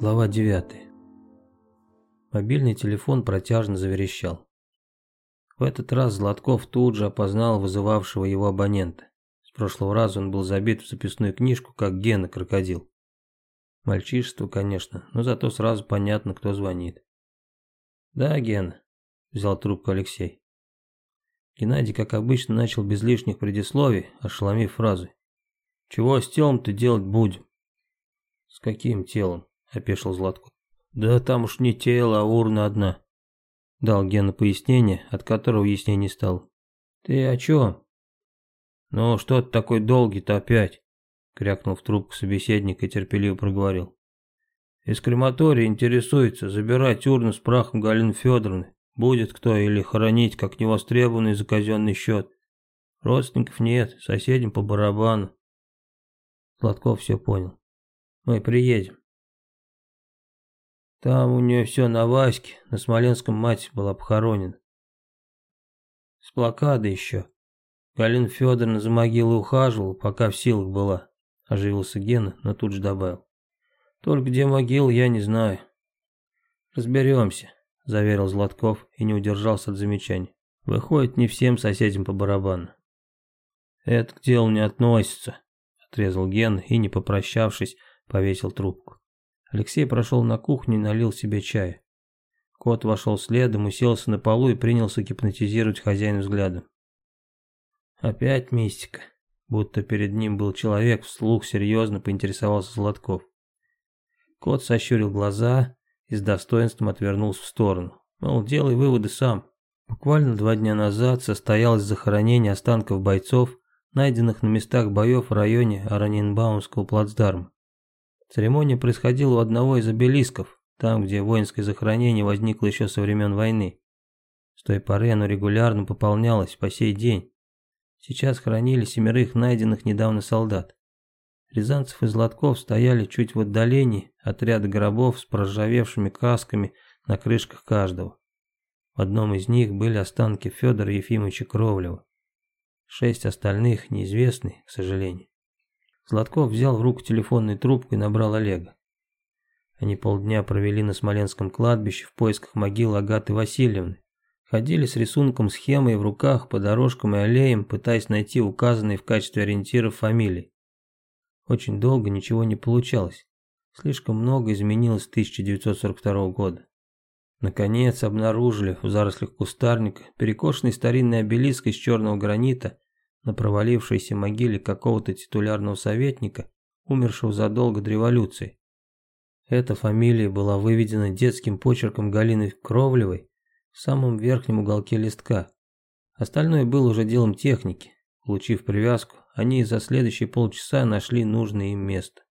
Глава 9. Мобильный телефон протяжно заверещал. В этот раз Златков тут же опознал вызывавшего его абонента. С прошлого раза он был забит в записную книжку, как Гена крокодил. Мальчишество, конечно, но зато сразу понятно, кто звонит. «Да, Гена», — взял трубку Алексей. Геннадий, как обычно, начал без лишних предисловий, ошеломив фразой. «Чего с телом-то делать будем?» «С каким телом?» — опешил Златко. «Да там уж не тело, а урна одна», — дал Гена пояснение, от которого яснее не стал. «Ты о чем?» «Ну, что ты такой долгий-то опять?» — крякнул в трубку собеседник и терпеливо проговорил. «Из крематория интересуется забирать урну с прахом Галины Федоровны. Будет кто или хоронить, как невостребованный за казенный счет. Родственников нет, соседям по барабану». Златков все понял. «Мы приедем». Там у нее все на Ваське, на Смоленском мать была похоронена. С плакады еще. Галина Федоровна за могилой ухаживала, пока в силах была. Оживился Гена, но тут же добавил. Только где могила, я не знаю. Разберемся, заверил Златков и не удержался от замечаний. Выходит, не всем соседям по барабану. Это к делу не относится, отрезал Ген и, не попрощавшись, повесил трубку. Алексей прошел на кухню и налил себе чая. Кот вошел следом, уселся на полу и принялся гипнотизировать хозяина взглядом. Опять мистика. Будто перед ним был человек, вслух серьезно поинтересовался Златков. Кот сощурил глаза и с достоинством отвернулся в сторону. Мол, делай выводы сам. Буквально два дня назад состоялось захоронение останков бойцов, найденных на местах боев в районе Аранинбаумского плацдарма. Церемония происходила у одного из обелисков, там, где воинское захоронение возникло еще со времен войны. С той поры оно регулярно пополнялось по сей день. Сейчас хоронили семерых найденных недавно солдат. Рязанцев и Златков стояли чуть в отдалении от ряда гробов с проржавевшими касками на крышках каждого. В одном из них были останки Федора Ефимовича Кровлева. Шесть остальных неизвестны, к сожалению. Златков взял в руку телефонную трубку и набрал Олега. Они полдня провели на Смоленском кладбище в поисках могилы Агаты Васильевны. Ходили с рисунком схемой в руках по дорожкам и аллеям, пытаясь найти указанные в качестве ориентиров фамилии. Очень долго ничего не получалось. Слишком много изменилось с 1942 года. Наконец обнаружили в зарослях кустарника перекошенный старинный обелиск из черного гранита на провалившейся могиле какого-то титулярного советника, умершего задолго до революции. Эта фамилия была выведена детским почерком Галины Кровлевой в самом верхнем уголке листка. Остальное было уже делом техники. Получив привязку, они за следующие полчаса нашли нужное им место.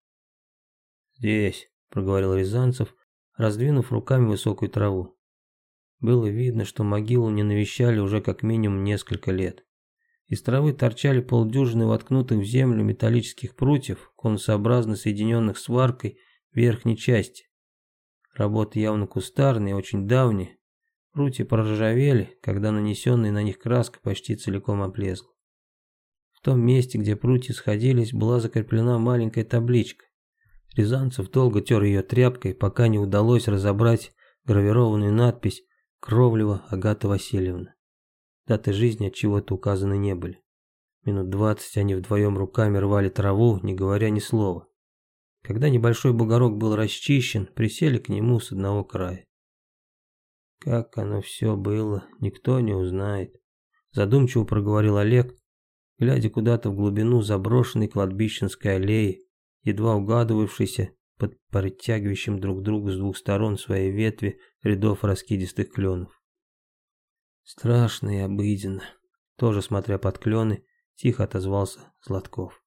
«Здесь», — проговорил Рязанцев, раздвинув руками высокую траву. Было видно, что могилу не навещали уже как минимум несколько лет. Из травы торчали полдюжины воткнутых в землю металлических прутьев, конусообразно соединенных сваркой верхней части. Работа явно кустарная и очень давняя. Прутья проржавели, когда нанесенная на них краска почти целиком облезла. В том месте, где прутья сходились, была закреплена маленькая табличка. Рязанцев долго тер ее тряпкой, пока не удалось разобрать гравированную надпись «Кровлева Агата Васильевна». Даты жизни от чего-то указаны не были. Минут двадцать они вдвоем руками рвали траву, не говоря ни слова. Когда небольшой бугорок был расчищен, присели к нему с одного края. Как оно все было, никто не узнает. Задумчиво проговорил Олег, глядя куда-то в глубину заброшенной кладбищенской аллеи, едва угадывавшейся под подтягивающим друг друга с двух сторон своей ветви рядов раскидистых кленов. Страшно и обыденно. Тоже смотря под клены, тихо отозвался Златков.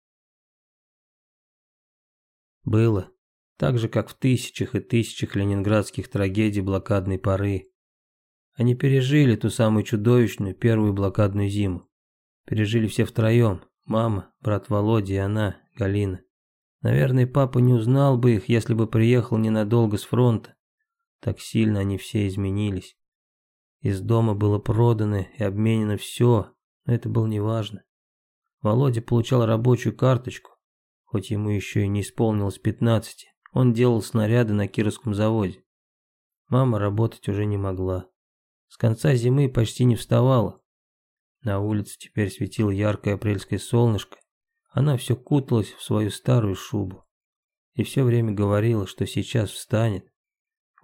Было. Так же, как в тысячах и тысячах ленинградских трагедий блокадной поры. Они пережили ту самую чудовищную первую блокадную зиму. Пережили все втроем. Мама, брат Володя и она, Галина. Наверное, папа не узнал бы их, если бы приехал ненадолго с фронта. Так сильно они все изменились. Из дома было продано и обменено все, но это было неважно. Володя получал рабочую карточку, хоть ему еще и не исполнилось 15. он делал снаряды на Кировском заводе. Мама работать уже не могла. С конца зимы почти не вставала. На улице теперь светило яркое апрельское солнышко. Она все куталась в свою старую шубу. И все время говорила, что сейчас встанет.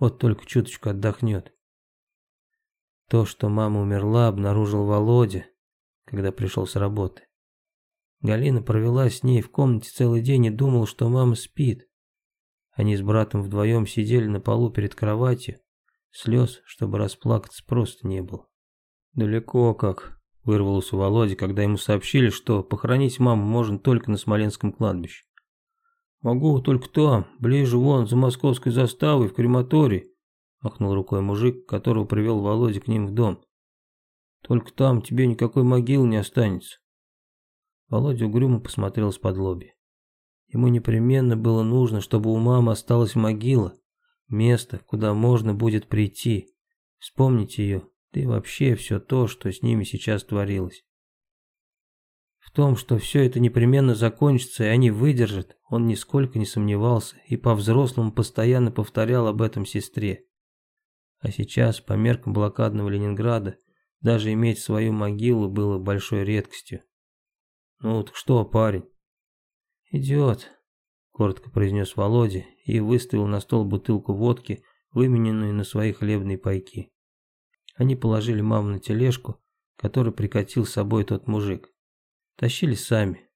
Вот только чуточку отдохнет. То, что мама умерла, обнаружил Володя, когда пришел с работы. Галина провела с ней в комнате целый день и думала, что мама спит. Они с братом вдвоем сидели на полу перед кроватью. Слез, чтобы расплакаться, просто не было. «Далеко как», — вырвалось у Володи, когда ему сообщили, что похоронить маму можно только на Смоленском кладбище. «Могу только там, ближе вон, за московской заставой, в крематории», Махнул рукой мужик, которого привел Володя к ним в дом. Только там тебе никакой могилы не останется. Володя угрюмо посмотрел с-под лоби. Ему непременно было нужно, чтобы у мамы осталась могила, место, куда можно будет прийти, вспомнить ее, да и вообще все то, что с ними сейчас творилось. В том, что все это непременно закончится и они выдержат, он нисколько не сомневался и по-взрослому постоянно повторял об этом сестре. А сейчас, по меркам блокадного Ленинграда, даже иметь свою могилу было большой редкостью. «Ну так что, парень?» «Идет», — коротко произнес Володя и выставил на стол бутылку водки, вымененную на свои хлебные пайки. Они положили маму на тележку, которую прикатил с собой тот мужик. Тащили сами,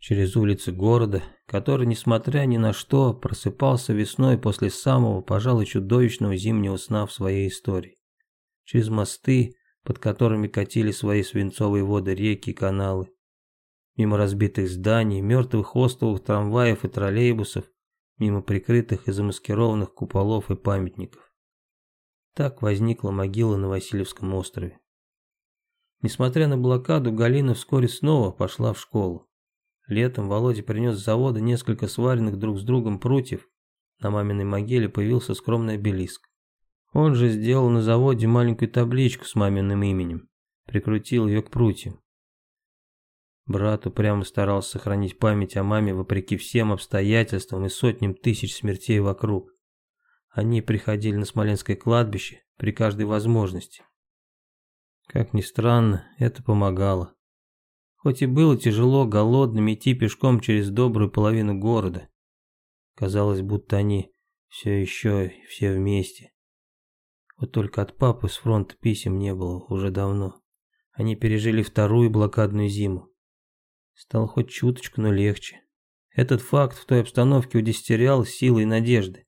через улицы города, который, несмотря ни на что, просыпался весной после самого, пожалуй, чудовищного зимнего сна в своей истории. Через мосты, под которыми катили свои свинцовые воды реки и каналы. Мимо разбитых зданий, мертвых островов трамваев и троллейбусов, мимо прикрытых и замаскированных куполов и памятников. Так возникла могила на Васильевском острове. Несмотря на блокаду, Галина вскоре снова пошла в школу. Летом Володя принес с завода несколько сваренных друг с другом прутьев. На маминой могиле появился скромный обелиск. Он же сделал на заводе маленькую табличку с маминым именем. Прикрутил ее к прутьям. Брат упрямо старался сохранить память о маме вопреки всем обстоятельствам и сотням тысяч смертей вокруг. Они приходили на Смоленское кладбище при каждой возможности. Как ни странно, это помогало. Хоть и было тяжело голодным идти пешком через добрую половину города. Казалось, будто они все еще все вместе. Вот только от папы с фронта писем не было уже давно. Они пережили вторую блокадную зиму. Стало хоть чуточку, но легче. Этот факт в той обстановке удестерял силы и надежды.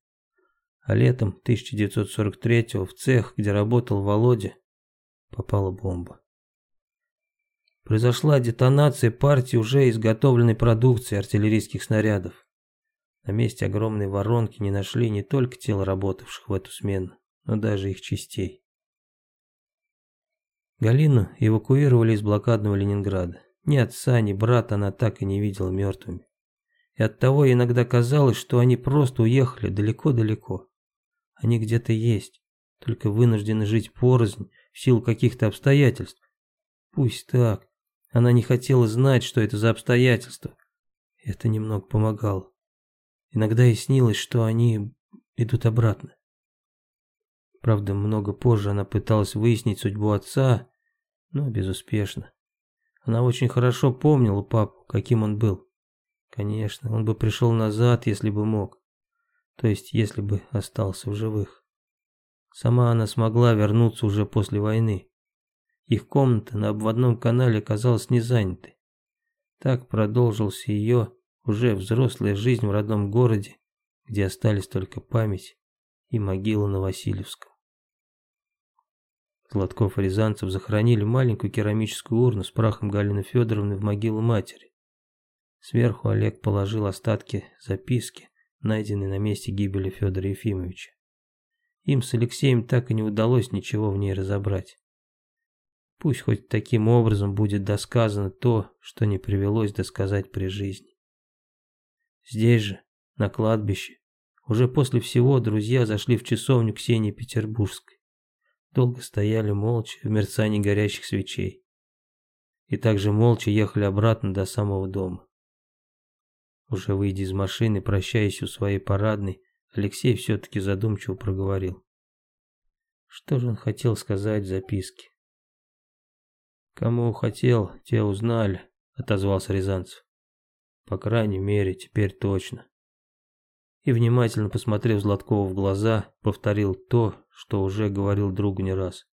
А летом 1943-го в цех, где работал Володя, попала бомба. Произошла детонация партии уже изготовленной продукции артиллерийских снарядов. На месте огромной воронки не нашли не только тел работавших в эту смену, но даже их частей. Галину эвакуировали из блокадного Ленинграда. Ни отца, ни брата она так и не видела мертвыми. И оттого иногда казалось, что они просто уехали далеко-далеко. Они где-то есть, только вынуждены жить порознь в силу каких-то обстоятельств. Пусть так, она не хотела знать, что это за обстоятельства. Это немного помогало. Иногда и снилось, что они идут обратно. Правда, много позже она пыталась выяснить судьбу отца, но безуспешно. Она очень хорошо помнила папу, каким он был. Конечно, он бы пришел назад, если бы мог. То есть, если бы остался в живых. Сама она смогла вернуться уже после войны. Их комната на обводном канале оказалась не занятой. Так продолжилась ее уже взрослая жизнь в родном городе, где остались только память и могила на Васильевском. Гладков и Рязанцев захоронили маленькую керамическую урну с прахом Галины Федоровны в могилу матери. Сверху Олег положил остатки записки, найденной на месте гибели Федора Ефимовича. Им с Алексеем так и не удалось ничего в ней разобрать. Пусть хоть таким образом будет досказано то, что не привелось досказать при жизни. Здесь же, на кладбище, уже после всего друзья зашли в часовню Ксении Петербургской. Долго стояли молча в мерцании горящих свечей. И также молча ехали обратно до самого дома. Уже выйдя из машины, прощаясь у своей парадной, Алексей все-таки задумчиво проговорил. Что же он хотел сказать в записке? «Кому хотел, те узнали», — отозвался Рязанцев. «По крайней мере, теперь точно». И внимательно посмотрев Златкова в глаза, повторил то, что уже говорил другу не раз.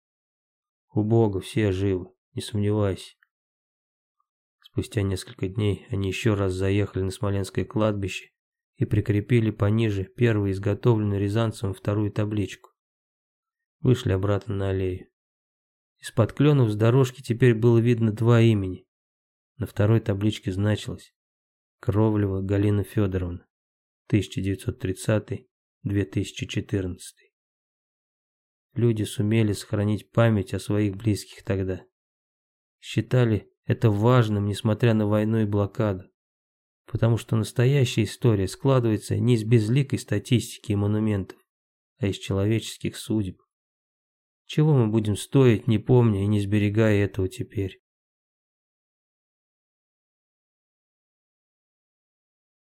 «У Бога все живы, не сомневайся». Спустя несколько дней они еще раз заехали на Смоленское кладбище и прикрепили пониже первую изготовленную Рязанцевым вторую табличку. Вышли обратно на аллею. Из-под кленов с дорожки теперь было видно два имени. На второй табличке значилось Кровлева Галина Федоровна, 1930-2014. Люди сумели сохранить память о своих близких тогда. Считали это важным, несмотря на войну и блокаду. Потому что настоящая история складывается не из безликой статистики и монументов, а из человеческих судеб. Чего мы будем стоить, не помня и не сберегая этого теперь?